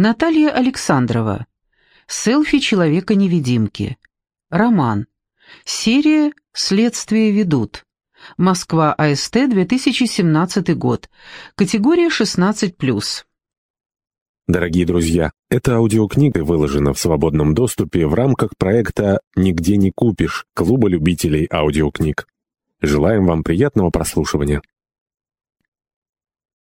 Наталья Александрова. Селфи человека-невидимки. Роман. Серия «Следствие ведут». Москва, АСТ, 2017 год. Категория 16+. Дорогие друзья, эта аудиокнига выложена в свободном доступе в рамках проекта «Нигде не купишь» Клуба любителей аудиокниг. Желаем вам приятного прослушивания.